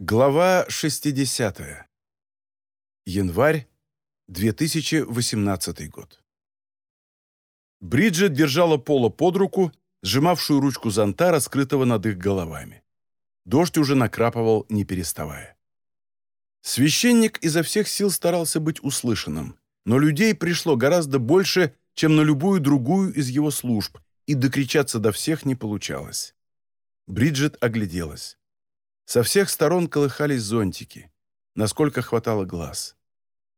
Глава 60. Январь 2018 год. Бриджит держала Пола под руку, сжимавшую ручку зонта, раскрытого над их головами. Дождь уже накрапывал, не переставая. Священник изо всех сил старался быть услышанным, но людей пришло гораздо больше, чем на любую другую из его служб, и докричаться до всех не получалось. Бриджит огляделась. Со всех сторон колыхались зонтики, насколько хватало глаз.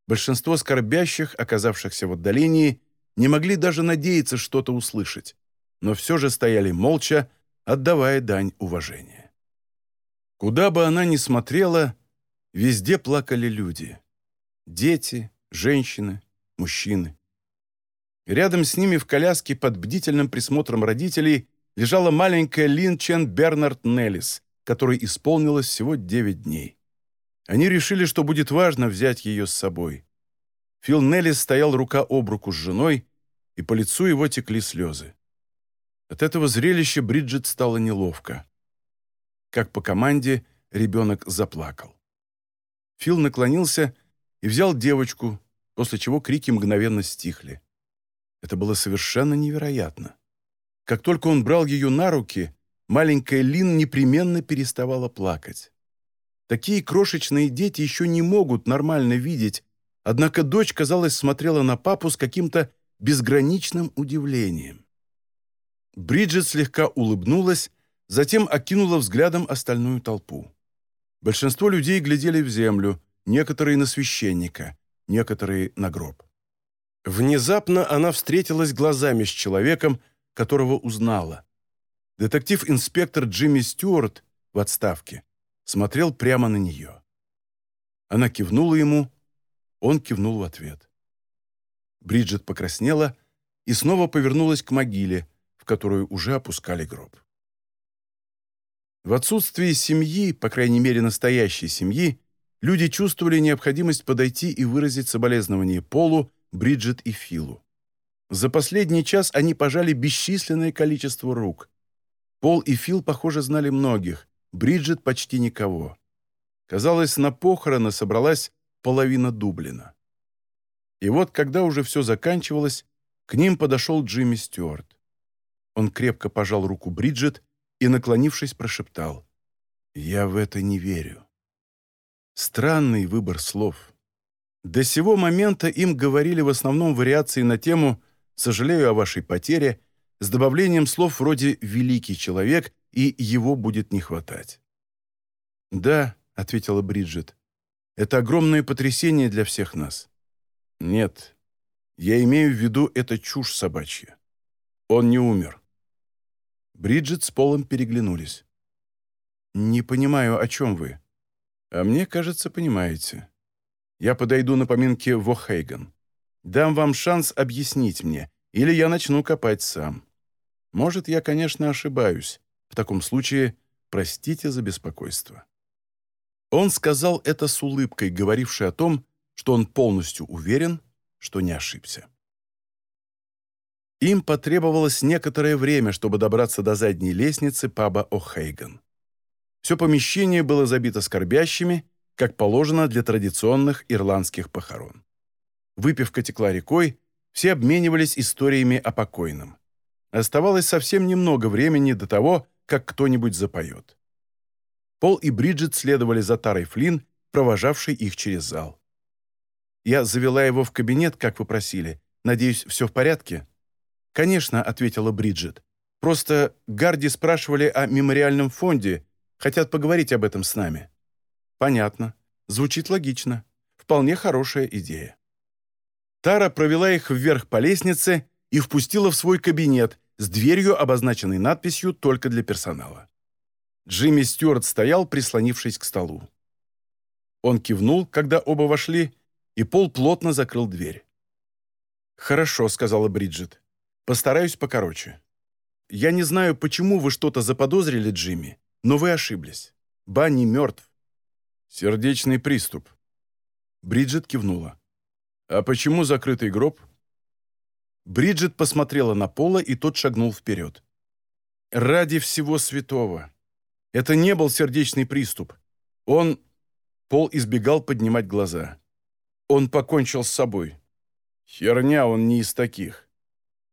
Большинство скорбящих, оказавшихся в отдалении, не могли даже надеяться что-то услышать, но все же стояли молча, отдавая дань уважения. Куда бы она ни смотрела, везде плакали люди. Дети, женщины, мужчины. Рядом с ними в коляске под бдительным присмотром родителей лежала маленькая Лин Чен Бернард Неллис, которой исполнилось всего 9 дней. Они решили, что будет важно взять ее с собой. Фил Неллис стоял рука об руку с женой, и по лицу его текли слезы. От этого зрелища Бриджит стало неловко. Как по команде, ребенок заплакал. Фил наклонился и взял девочку, после чего крики мгновенно стихли. Это было совершенно невероятно. Как только он брал ее на руки, маленькая Лин непременно переставала плакать. Такие крошечные дети еще не могут нормально видеть, однако дочь, казалось, смотрела на папу с каким-то безграничным удивлением. Бриджит слегка улыбнулась, затем окинула взглядом остальную толпу. Большинство людей глядели в землю, некоторые на священника, некоторые на гроб. Внезапно она встретилась глазами с человеком, которого узнала. Детектив-инспектор Джимми Стюарт в отставке смотрел прямо на нее. Она кивнула ему, он кивнул в ответ. Бриджит покраснела и снова повернулась к могиле, в которую уже опускали гроб. В отсутствии семьи, по крайней мере настоящей семьи, люди чувствовали необходимость подойти и выразить соболезнование Полу, Бриджит и Филу. За последний час они пожали бесчисленное количество рук, Пол и Фил, похоже, знали многих, Бриджит почти никого. Казалось, на похороны собралась половина Дублина. И вот, когда уже все заканчивалось, к ним подошел Джимми Стюарт. Он крепко пожал руку Бриджит и, наклонившись, прошептал «Я в это не верю». Странный выбор слов. До сего момента им говорили в основном вариации на тему «Сожалею о вашей потере» с добавлением слов вроде «великий человек» и «его будет не хватать». «Да», — ответила Бриджит, — «это огромное потрясение для всех нас». «Нет, я имею в виду это чушь собачья. Он не умер». Бриджит с Полом переглянулись. «Не понимаю, о чем вы?» «А мне кажется, понимаете. Я подойду на поминки в О'Хейган. Дам вам шанс объяснить мне, или я начну копать сам. Может, я, конечно, ошибаюсь. В таком случае простите за беспокойство». Он сказал это с улыбкой, говорившей о том, что он полностью уверен, что не ошибся. Им потребовалось некоторое время, чтобы добраться до задней лестницы паба О'Хейган. Все помещение было забито скорбящими, как положено для традиционных ирландских похорон. Выпивка текла рекой, все обменивались историями о покойном. Оставалось совсем немного времени до того, как кто-нибудь запоет. Пол и Бриджит следовали за Тарой Флинн, провожавшей их через зал. «Я завела его в кабинет, как вы просили. Надеюсь, все в порядке?» «Конечно», — ответила Бриджит. «Просто Гарди спрашивали о мемориальном фонде. Хотят поговорить об этом с нами». «Понятно. Звучит логично. Вполне хорошая идея». Тара провела их вверх по лестнице и впустила в свой кабинет с дверью, обозначенной надписью «Только для персонала». Джимми Стюарт стоял, прислонившись к столу. Он кивнул, когда оба вошли, и Пол плотно закрыл дверь. «Хорошо», — сказала Бриджит. «Постараюсь покороче. Я не знаю, почему вы что-то заподозрили, Джимми, но вы ошиблись. Банни мертв». «Сердечный приступ». Бриджит кивнула. «А почему закрытый гроб?» Бриджит посмотрела на Пола, и тот шагнул вперед. «Ради всего святого! Это не был сердечный приступ. Он... Пол избегал поднимать глаза. Он покончил с собой. Херня, он не из таких.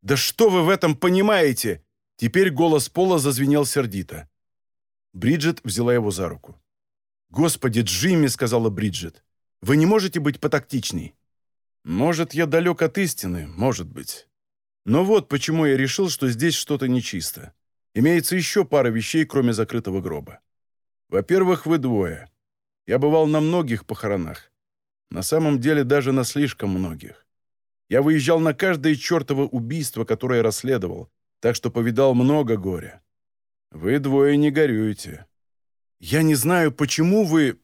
«Да что вы в этом понимаете?» Теперь голос Пола зазвенел сердито. Бриджит взяла его за руку. «Господи, Джимми!» — сказала Бриджит. «Вы не можете быть потактичней?» «Может, я далек от истины, может быть. Но вот почему я решил, что здесь что-то нечисто. Имеется еще пара вещей, кроме закрытого гроба. Во-первых, вы двое. Я бывал на многих похоронах. На самом деле даже на слишком многих. Я выезжал на каждое чертово убийство, которое расследовал, так что повидал много горя. Вы двое не горюете. Я не знаю, почему вы...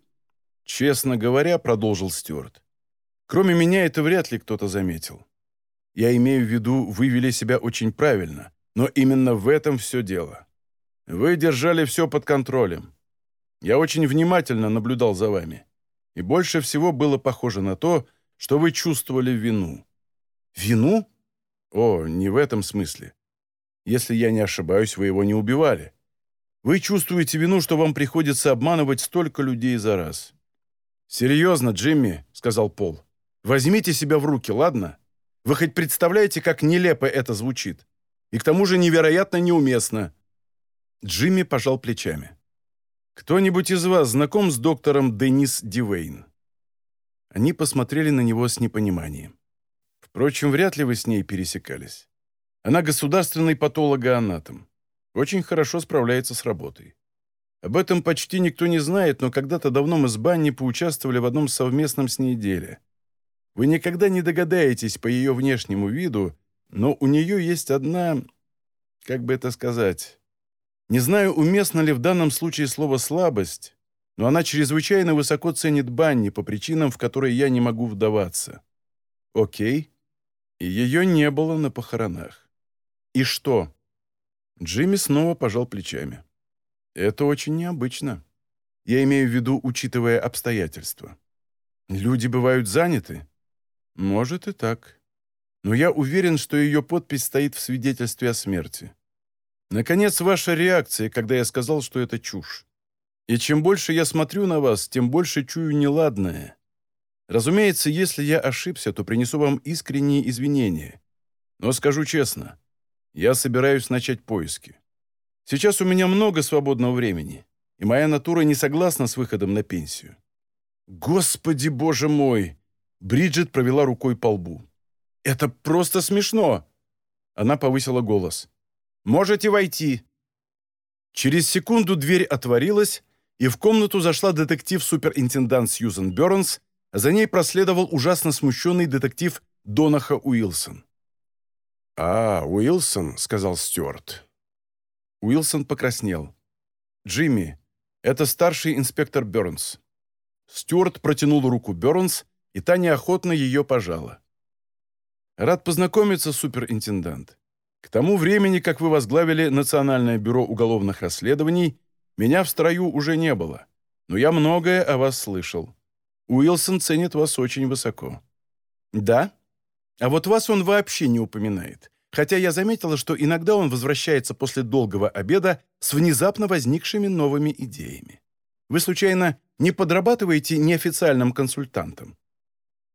Честно говоря, продолжил Стюарт. Кроме меня это вряд ли кто-то заметил. Я имею в виду, вы вели себя очень правильно, но именно в этом все дело. Вы держали все под контролем. Я очень внимательно наблюдал за вами. И больше всего было похоже на то, что вы чувствовали вину. Вину? О, не в этом смысле. Если я не ошибаюсь, вы его не убивали. Вы чувствуете вину, что вам приходится обманывать столько людей за раз. «Серьезно, Джимми», — сказал Пол, — «возьмите себя в руки, ладно? Вы хоть представляете, как нелепо это звучит? И к тому же невероятно неуместно». Джимми пожал плечами. «Кто-нибудь из вас знаком с доктором Денис Дивейн?» Они посмотрели на него с непониманием. Впрочем, вряд ли вы с ней пересекались. Она государственный патологоанатом. Очень хорошо справляется с работой. Об этом почти никто не знает, но когда-то давно мы с Банни поучаствовали в одном совместном с ней деле. Вы никогда не догадаетесь по ее внешнему виду, но у нее есть одна... Как бы это сказать... Не знаю, уместно ли в данном случае слово «слабость», но она чрезвычайно высоко ценит Банни по причинам, в которые я не могу вдаваться. Окей. И ее не было на похоронах. И что? Джимми снова пожал плечами. Это очень необычно. Я имею в виду, учитывая обстоятельства. Люди бывают заняты. Может и так. Но я уверен, что ее подпись стоит в свидетельстве о смерти. Наконец, ваша реакция, когда я сказал, что это чушь. И чем больше я смотрю на вас, тем больше чую неладное. Разумеется, если я ошибся, то принесу вам искренние извинения. Но скажу честно, я собираюсь начать поиски. Сейчас у меня много свободного времени, и моя натура не согласна с выходом на пенсию. Господи, боже мой! Бриджит провела рукой по лбу. Это просто смешно! Она повысила голос. Можете войти». Через секунду дверь отворилась, и в комнату зашла детектив-суперинтендант Сьюзен Бернс, за ней проследовал ужасно смущенный детектив Донаха Уилсон. «А, Уилсон», — сказал Стюарт. Уилсон покраснел. «Джимми, это старший инспектор Бернс». Стюарт протянул руку Бернс, и та неохотно ее пожала. «Рад познакомиться, суперинтендант. К тому времени, как вы возглавили Национальное бюро уголовных расследований, меня в строю уже не было, но я многое о вас слышал. Уилсон ценит вас очень высоко». «Да? А вот вас он вообще не упоминает, хотя я заметила, что иногда он возвращается после долгого обеда с внезапно возникшими новыми идеями. Вы, случайно, не подрабатываете неофициальным консультантом?»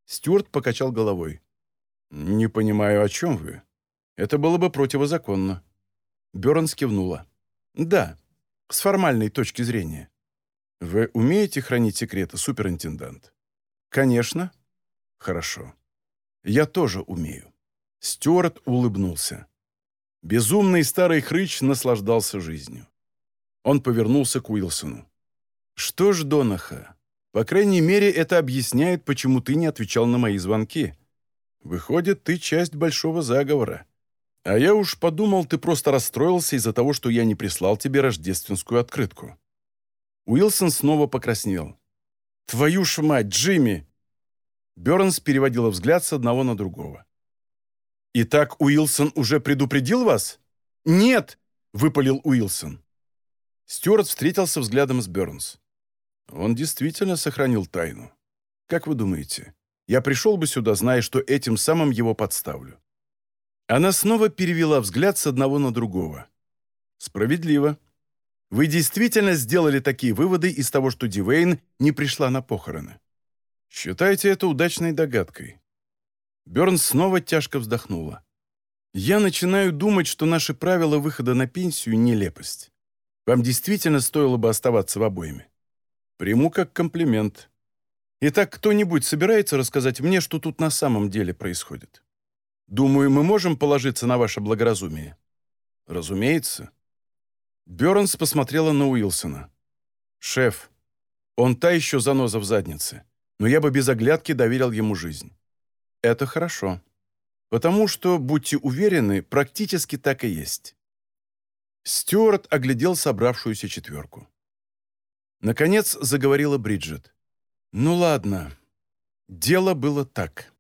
Стюарт покачал головой. «Не понимаю, о чем вы?» Это было бы противозаконно. Бернс кивнула. Да, с формальной точки зрения. Вы умеете хранить секреты, суперинтендант? Конечно. Хорошо. Я тоже умею. Стюарт улыбнулся. Безумный старый хрыч наслаждался жизнью. Он повернулся к Уилсону. «Что ж, Донаха, по крайней мере, это объясняет, почему ты не отвечал на мои звонки. Выходит, ты часть большого заговора. А я уж подумал, ты просто расстроился из-за того, что я не прислал тебе рождественскую открытку». Уилсон снова покраснел. «Твою ж мать, Джимми!» Бернс переводила взгляд с одного на другого. «Итак, Уилсон уже предупредил вас?» «Нет!» — выпалил Уилсон. Стюарт встретился взглядом с Бернс. Он действительно сохранил тайну. Как вы думаете, я пришел бы сюда, зная, что этим самым его подставлю? Она снова перевела взгляд с одного на другого. «Справедливо. Вы действительно сделали такие выводы из того, что Дивейн не пришла на похороны? Считайте это удачной догадкой. Бёрн снова тяжко вздохнула. Я начинаю думать, что наши правила выхода на пенсию — нелепость. Вам действительно стоило бы оставаться в обоими. Приму как комплимент. Итак, кто-нибудь собирается рассказать мне, что тут на самом деле происходит? Думаю, мы можем положиться на ваше благоразумие. Разумеется. Бёрнс посмотрела на Уилсона. «Шеф, он та еще заноза в заднице, но я бы без оглядки доверил ему жизнь. Это хорошо. Потому что, будьте уверены, практически так и есть». Стюарт оглядел собравшуюся четверку. Наконец заговорила Бриджит. «Ну ладно. Дело было так.